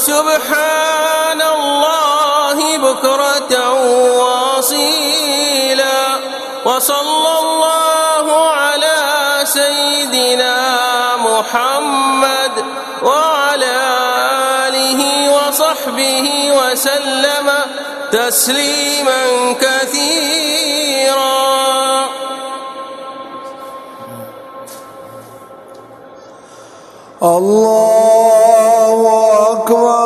وسبحان الله بكرة وأصيلا. وصلى الله على سيدنا محمد وعلى آله وصحبه وسلم تسليما كثيرا. الله ¡No!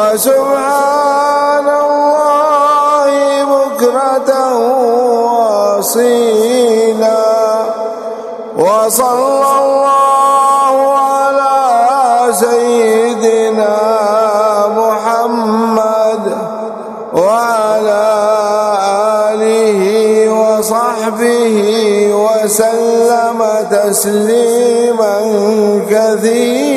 وسبحان الله بكرة وصيلا وصلى الله على سيدنا محمد وعلى آله وصحبه وسلم تسليما كثيرا.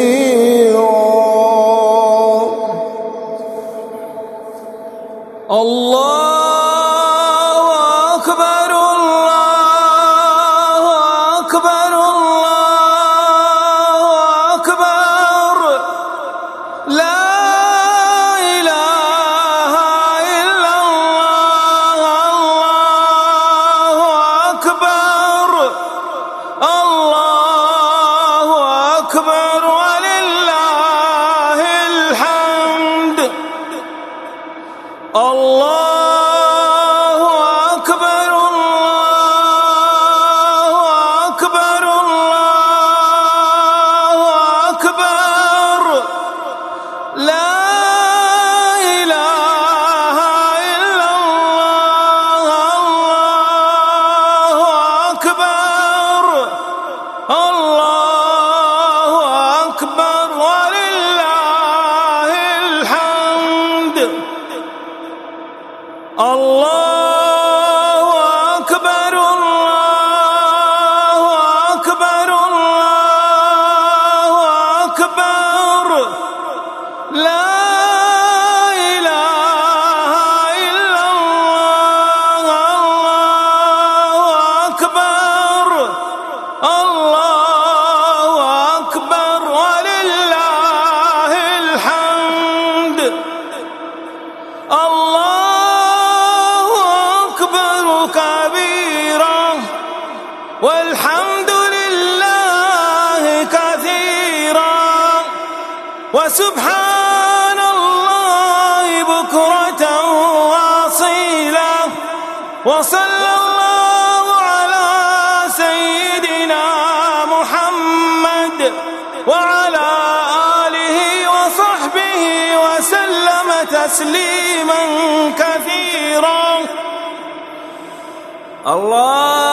الله أكبر وسبحان الله بكرة واصيلا وصلى الله على سيدنا محمد وعلى آله وصحبه وسلم تسليما كثيرا. الله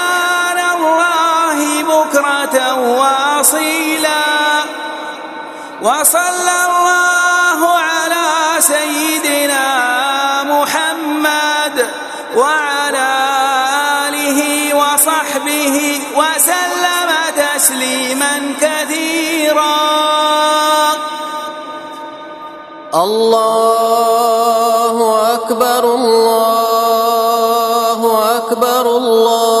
بكرة واصيلا. وصلى الله على سيدنا محمد وعلى آله وصحبه وسلم تسليما كثيرا. الله أكبر الله أكبر الله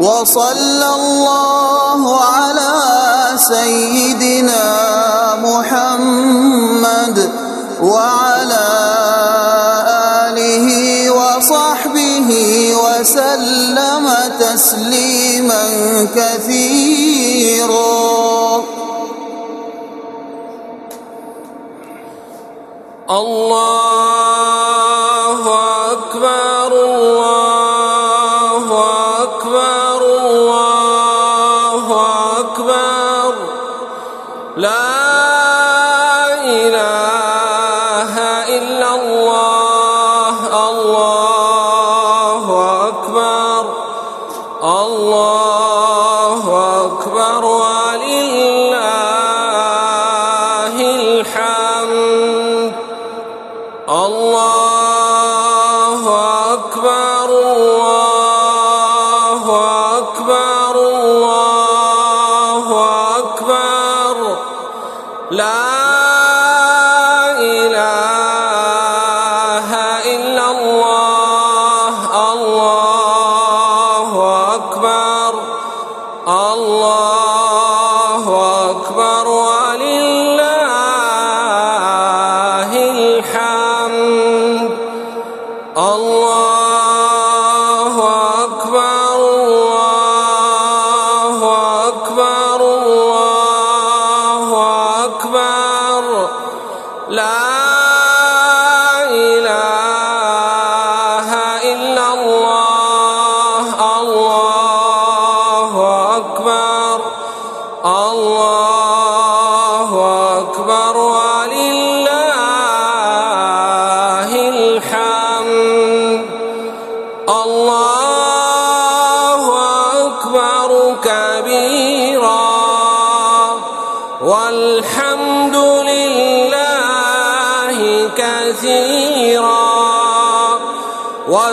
وصلى الله على سيدنا محمد وعلى آله وصحبه وسلم تسليما كثيرا. الله أكبر الله الله